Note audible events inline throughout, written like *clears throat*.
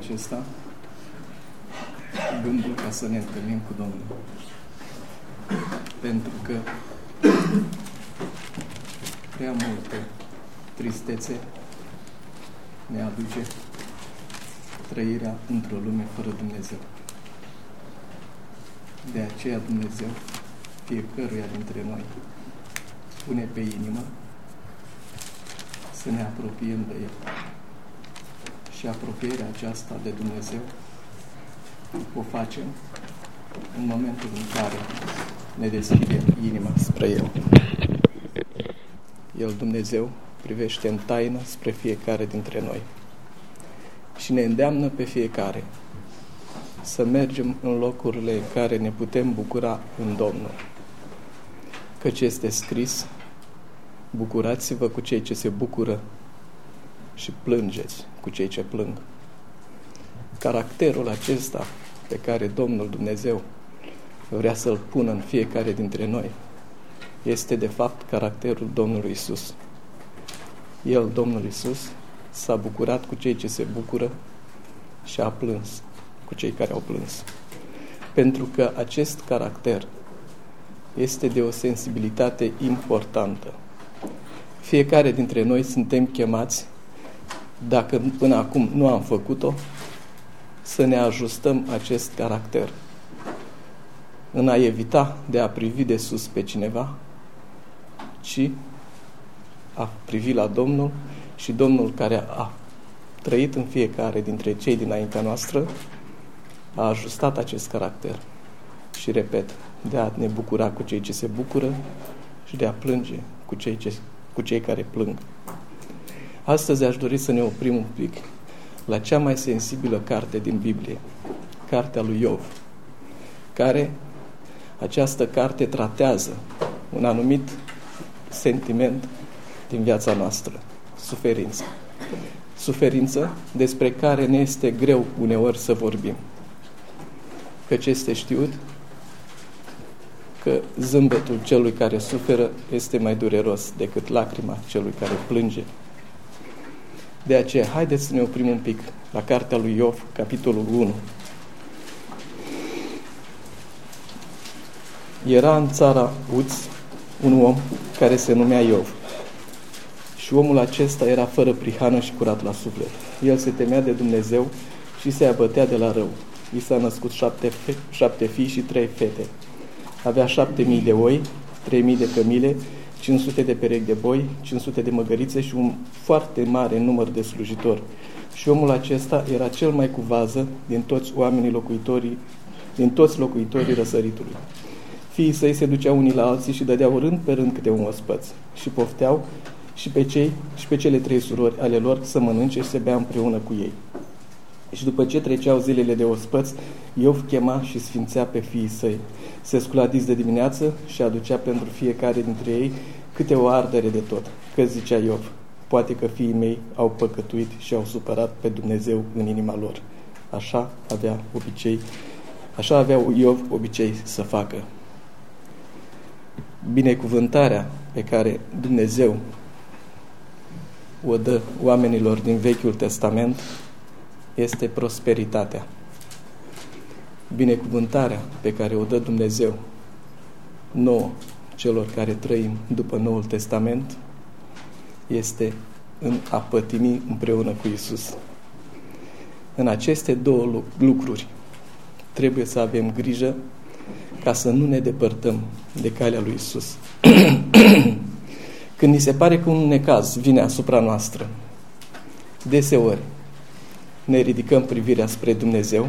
acesta gândul ca să ne întâlnim cu Domnul. Pentru că prea multă tristețe ne aduce trăirea într-o lume fără Dumnezeu. De aceea Dumnezeu fiecăruia dintre noi pune pe inimă să ne apropiem de El. Și apropierea aceasta de Dumnezeu o facem în momentul în care ne deschidem inima spre El. El, Dumnezeu, privește în taină spre fiecare dintre noi și ne îndeamnă pe fiecare să mergem în locurile în care ne putem bucura în Domnul. Căci este scris, bucurați-vă cu cei ce se bucură și plângeți cu cei ce plâng. Caracterul acesta pe care Domnul Dumnezeu vrea să-l pună în fiecare dintre noi este de fapt caracterul Domnului Isus. El, Domnul Isus, s-a bucurat cu cei ce se bucură și a plâns cu cei care au plâns. Pentru că acest caracter este de o sensibilitate importantă. Fiecare dintre noi suntem chemați, dacă până acum nu am făcut-o, să ne ajustăm acest caracter. În a evita de a privi de sus pe cineva, ci a privi la Domnul și Domnul care a trăit în fiecare dintre cei dinaintea noastră a ajustat acest caracter. Și repet, de a ne bucura cu cei ce se bucură și de a plânge cu cei, ce, cu cei care plâng. Astăzi aș dori să ne oprim un pic la cea mai sensibilă carte din Biblie, cartea lui Iov, care această carte tratează un anumit sentiment din viața noastră, suferință. Suferință despre care ne este greu uneori să vorbim. Căci este știut că zâmbetul celui care suferă este mai dureros decât lacrima celui care plânge. De aceea, haideți să ne oprim un pic la cartea lui Iov, capitolul 1. Era în țara Uț un om care se numea Iov. Și omul acesta era fără prihană și curat la suflet. El se temea de Dumnezeu și se abătea de la rău. I s-a născut șapte, fe- șapte fii și trei fete. Avea șapte mii de oi, trei mii de cămile, 500 de perechi de boi, 500 de măgărițe și un foarte mare număr de slujitori. Și omul acesta era cel mai cu vază din toți oamenii locuitorii, din toți locuitorii răsăritului. Fiii săi se duceau unii la alții și dădeau rând pe rând câte un ospăț și pofteau și pe cei și pe cele trei surori ale lor să mănânce și să bea împreună cu ei. Și după ce treceau zilele de ospăț, Iov chema și sfințea pe fiii săi. Se scula dis de dimineață și aducea pentru fiecare dintre ei câte o ardere de tot. Că zicea Iov, poate că fiii mei au păcătuit și au supărat pe Dumnezeu în inima lor. Așa avea obicei, așa avea Iov obicei să facă. Binecuvântarea pe care Dumnezeu o dă oamenilor din Vechiul Testament este prosperitatea. Binecuvântarea pe care o dă Dumnezeu nouă, celor care trăim după Noul Testament, este în a pătimi împreună cu Isus. În aceste două lucruri trebuie să avem grijă ca să nu ne depărtăm de calea lui Isus. *clears throat* Când ni se pare că un necaz vine asupra noastră, deseori ne ridicăm privirea spre Dumnezeu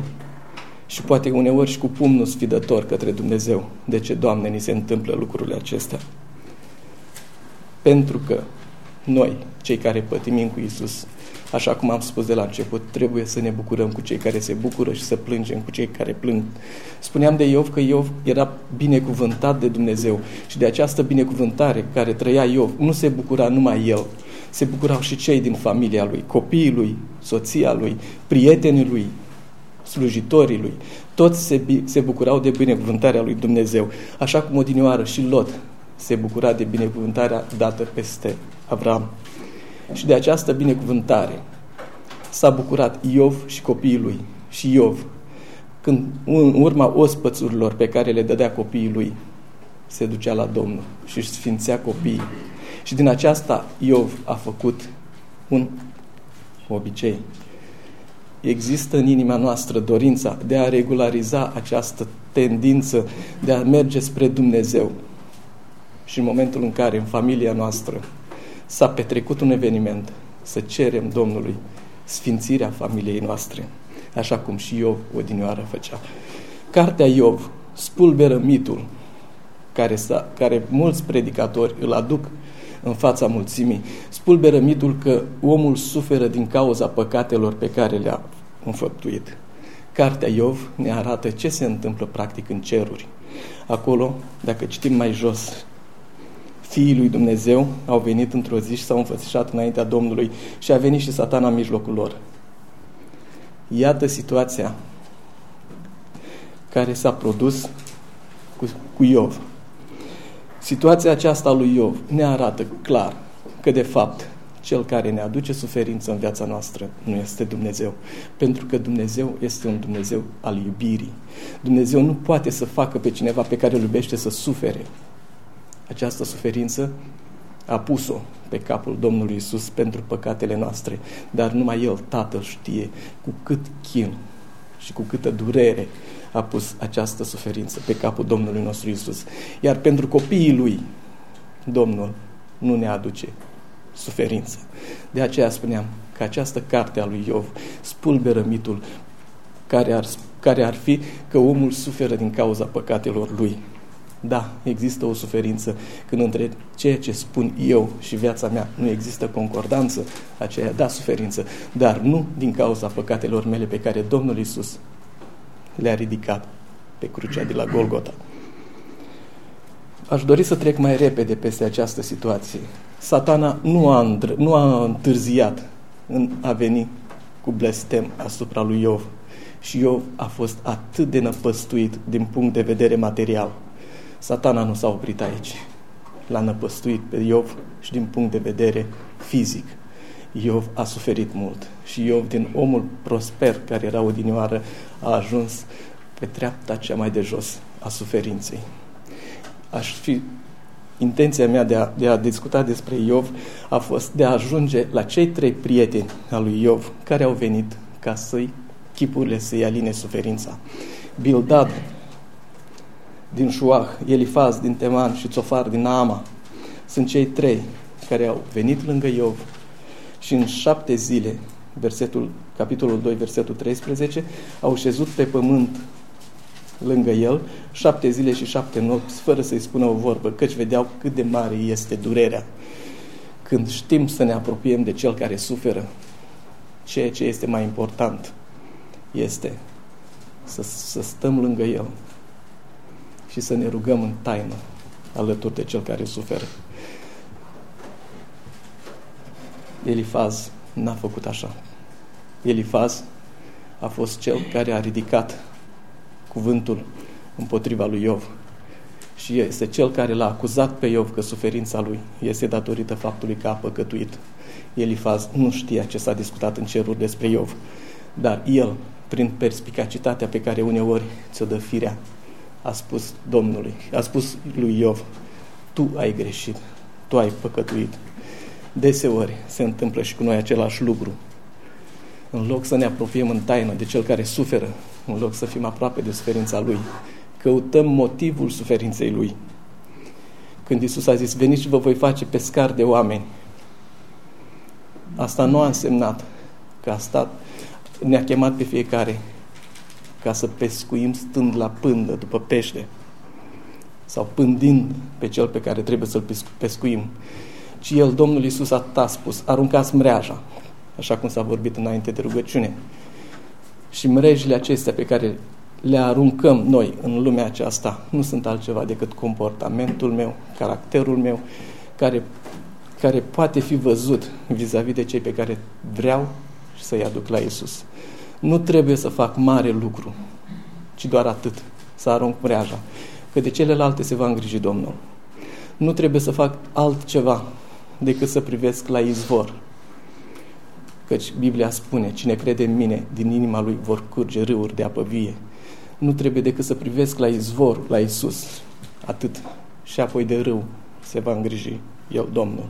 și poate uneori și cu pumnul sfidător către Dumnezeu. De ce, Doamne, ni se întâmplă lucrurile acestea? Pentru că noi, cei care pătimim cu Isus, așa cum am spus de la început, trebuie să ne bucurăm cu cei care se bucură și să plângem cu cei care plâng. Spuneam de Iov că Iov era binecuvântat de Dumnezeu și de această binecuvântare care trăia Iov, nu se bucura numai el, se bucurau și cei din familia lui, copiii lui, soția lui, prietenii lui, slujitorii lui. Toți se, se bucurau de binecuvântarea lui Dumnezeu, așa cum odinioară și Lot se bucura de binecuvântarea dată peste Avram. Și de această binecuvântare s-a bucurat Iov și copiii lui. Și Iov, când în urma ospățurilor pe care le dădea copiii lui, se ducea la Domnul și își sfințea copiii. Și din aceasta Iov a făcut un obicei. Există în inima noastră dorința de a regulariza această tendință de a merge spre Dumnezeu. Și în momentul în care în familia noastră s-a petrecut un eveniment, să cerem Domnului sfințirea familiei noastre, așa cum și Iov odinioară făcea. Cartea Iov spulberă mitul care, care mulți predicatori îl aduc în fața mulțimii, spulberă mitul că omul suferă din cauza păcatelor pe care le-a înfăptuit. Cartea Iov ne arată ce se întâmplă practic în ceruri. Acolo, dacă citim mai jos, fiii lui Dumnezeu au venit într-o zi și s-au înfățișat înaintea Domnului și a venit și satana în mijlocul lor. Iată situația care s-a produs cu, cu Iov. Situația aceasta lui Iov ne arată clar că, de fapt, cel care ne aduce suferință în viața noastră nu este Dumnezeu. Pentru că Dumnezeu este un Dumnezeu al iubirii. Dumnezeu nu poate să facă pe cineva pe care îl iubește să sufere. Această suferință a pus-o pe capul Domnului Isus pentru păcatele noastre, dar numai El, Tatăl, știe cu cât chin și cu câtă durere a pus această suferință pe capul Domnului nostru Isus. Iar pentru copiii Lui, Domnul nu ne aduce suferință. De aceea spuneam că această carte a lui Iov spulberă mitul care ar, care ar fi că omul suferă din cauza păcatelor lui. Da, există o suferință când între ceea ce spun eu și viața mea nu există concordanță, aceea da suferință, dar nu din cauza păcatelor mele pe care Domnul Isus le-a ridicat pe crucea de la Golgota. Aș dori să trec mai repede peste această situație. Satana nu a, îndr- nu a întârziat în a veni cu blestem asupra lui Iov. Și Iov a fost atât de năpăstuit din punct de vedere material. Satana nu s-a oprit aici. L-a năpăstuit pe Iov și din punct de vedere fizic. Iov a suferit mult și Iov, din omul prosper care era odinioară, a ajuns pe treapta cea mai de jos a suferinței. Aș fi intenția mea de a, de a discuta despre Iov a fost de a ajunge la cei trei prieteni al lui Iov care au venit ca să-i chipurile să-i aline suferința. Bildad din Șuah, Elifaz din Teman și Țofar din Naama sunt cei trei care au venit lângă Iov și în șapte zile, versetul, capitolul 2, versetul 13, au șezut pe pământ lângă el șapte zile și șapte nopți, fără să-i spună o vorbă, căci vedeau cât de mare este durerea. Când știm să ne apropiem de cel care suferă, ceea ce este mai important este să, să stăm lângă el și să ne rugăm în taină alături de cel care suferă. Elifaz n-a făcut așa. Elifaz a fost cel care a ridicat cuvântul împotriva lui Iov. Și este cel care l-a acuzat pe Iov că suferința lui este datorită faptului că a păcătuit. Elifaz nu știa ce s-a discutat în ceruri despre Iov, dar el, prin perspicacitatea pe care uneori ți-o dă firea, a spus Domnului, a spus lui Iov, tu ai greșit, tu ai păcătuit. Deseori se întâmplă și cu noi același lucru. În loc să ne apropiem în taină de cel care suferă, în loc să fim aproape de suferința Lui, căutăm motivul suferinței Lui. Când Isus a zis, veniți și vă voi face pescar de oameni, asta nu a însemnat că a stat, ne-a chemat pe fiecare ca să pescuim stând la pândă după pește sau pândind pe cel pe care trebuie să-l pescuim. Ci El, Domnul Iisus, atât a spus, aruncați mreaja, așa cum s-a vorbit înainte de rugăciune. Și mrejile acestea pe care le aruncăm noi în lumea aceasta nu sunt altceva decât comportamentul meu, caracterul meu, care, care poate fi văzut vis-a-vis -vis de cei pe care vreau să-i aduc la Isus. Nu trebuie să fac mare lucru, ci doar atât, să arunc mreaja, că de celelalte se va îngriji Domnul. Nu trebuie să fac altceva decât să privesc la izvor, Căci Biblia spune, cine crede în mine, din inima lui vor curge râuri de apă vie. Nu trebuie decât să privesc la izvor, la Isus, atât. Și apoi de râu se va îngriji eu, Domnul.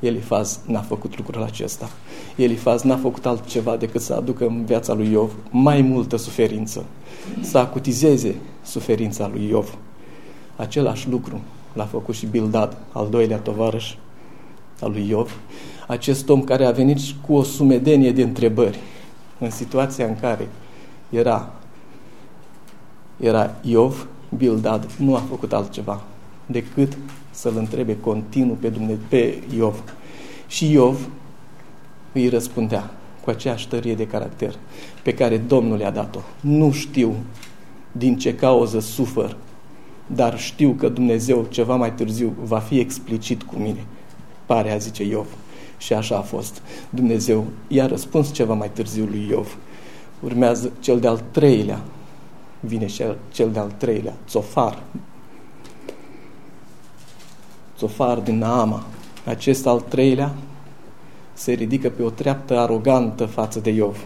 Elifaz n-a făcut lucrul acesta. Elifaz n-a făcut altceva decât să aducă în viața lui Iov mai multă suferință, să acutizeze suferința lui Iov. Același lucru l-a făcut și Bildad, al doilea tovarăș al lui Iov, acest om care a venit cu o sumedenie de întrebări în situația în care era, era Iov, Bildad nu a făcut altceva decât să-l întrebe continuu pe, Dumnezeu, pe Iov. Și Iov îi răspundea cu aceeași tărie de caracter pe care Domnul i-a dat-o. Nu știu din ce cauză sufăr, dar știu că Dumnezeu ceva mai târziu va fi explicit cu mine. Pare a zice Iov. Și așa a fost. Dumnezeu i-a răspuns ceva mai târziu lui Iov. Urmează cel de-al treilea. Vine cel, cel de-al treilea, Țofar. Țofar din Naama. Acest al treilea se ridică pe o treaptă arogantă față de Iov.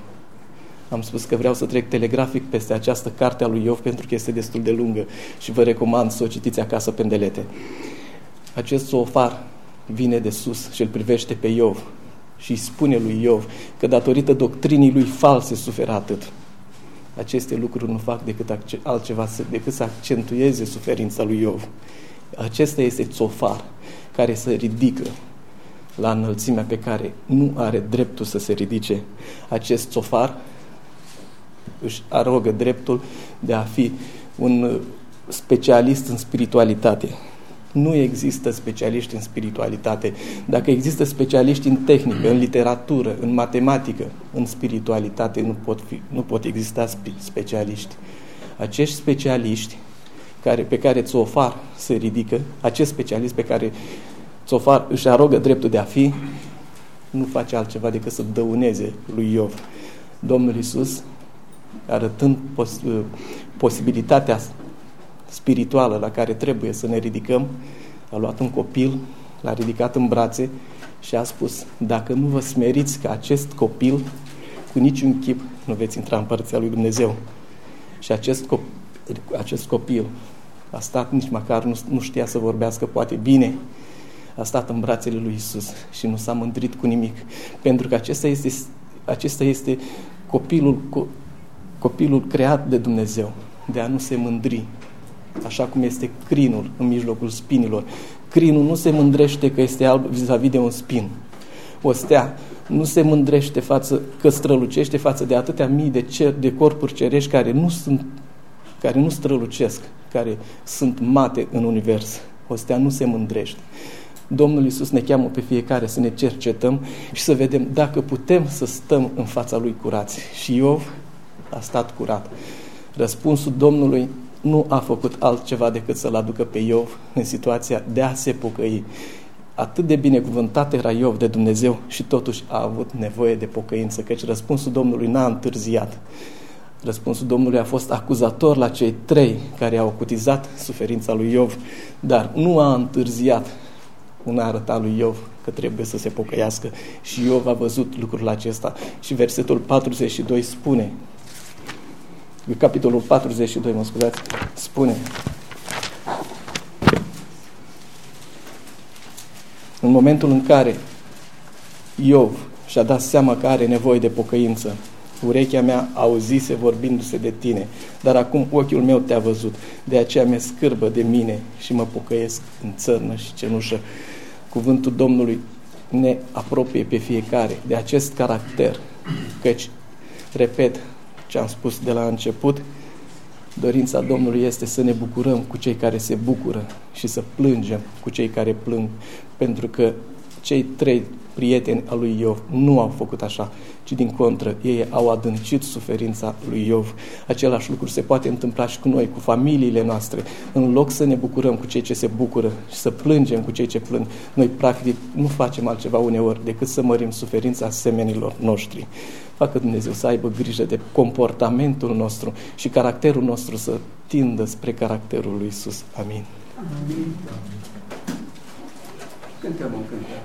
Am spus că vreau să trec telegrafic peste această carte a lui Iov pentru că este destul de lungă și vă recomand să o citiți acasă pendelete. Acest Țofar vine de sus și îl privește pe Iov și îi spune lui Iov că datorită doctrinii lui false suferă atât. Aceste lucruri nu fac decât altceva decât să accentueze suferința lui Iov. Acesta este țofar care se ridică la înălțimea pe care nu are dreptul să se ridice. Acest țofar își arogă dreptul de a fi un specialist în spiritualitate. Nu există specialiști în spiritualitate. Dacă există specialiști în tehnică, în literatură, în matematică, în spiritualitate, nu pot, fi, nu pot exista specialiști. Acești specialiști care, pe care Țofar se ridică, acest specialist pe care Țofar își arogă dreptul de a fi, nu face altceva decât să dăuneze lui Iov. Domnul Isus, arătând pos, posibilitatea spirituală la care trebuie să ne ridicăm, a luat un copil, l-a ridicat în brațe și a spus, dacă nu vă smeriți ca acest copil, cu niciun chip nu veți intra în părția lui Dumnezeu. Și acest copil, acest copil a stat nici măcar, nu, nu știa să vorbească poate bine, a stat în brațele lui Isus și nu s-a mândrit cu nimic. Pentru că acesta este, acesta este copilul, copilul creat de Dumnezeu, de a nu se mândri, așa cum este crinul în mijlocul spinilor. Crinul nu se mândrește că este alb vis-a-vis de un spin. O stea nu se mândrește față, că strălucește față de atâtea mii de, cer, de corpuri cerești care nu, sunt, care nu strălucesc, care sunt mate în univers. O stea nu se mândrește. Domnul Iisus ne cheamă pe fiecare să ne cercetăm și să vedem dacă putem să stăm în fața Lui curați. Și Iov a stat curat. Răspunsul Domnului nu a făcut altceva decât să-l aducă pe Iov în situația de a se pocăi. Atât de binecuvântat era Iov de Dumnezeu și totuși a avut nevoie de pocăință, căci răspunsul Domnului n-a întârziat. Răspunsul Domnului a fost acuzator la cei trei care au cutizat suferința lui Iov, dar nu a întârziat în a arăta lui Iov că trebuie să se pocăiască și Iov a văzut lucrul acesta. Și versetul 42 spune, capitolul 42, mă scuzați, spune în momentul în care Iov și-a dat seama că are nevoie de pocăință, urechea mea auzise vorbindu-se de tine, dar acum ochiul meu te-a văzut, de aceea mi-e scârbă de mine și mă pocăiesc în țărnă și cenușă. Cuvântul Domnului ne apropie pe fiecare de acest caracter, căci, repet, ce am spus de la început, dorința Domnului este să ne bucurăm cu cei care se bucură și să plângem cu cei care plâng, pentru că cei trei prieteni al lui Iov nu au făcut așa, ci din contră, ei au adâncit suferința lui Iov. Același lucru se poate întâmpla și cu noi, cu familiile noastre. În loc să ne bucurăm cu cei ce se bucură și să plângem cu cei ce plâng, noi practic nu facem altceva uneori decât să mărim suferința semenilor noștri. Facă Dumnezeu să aibă grijă de comportamentul nostru și caracterul nostru să tindă spre caracterul lui Isus. Amin. Amin. Cântăm un cântare.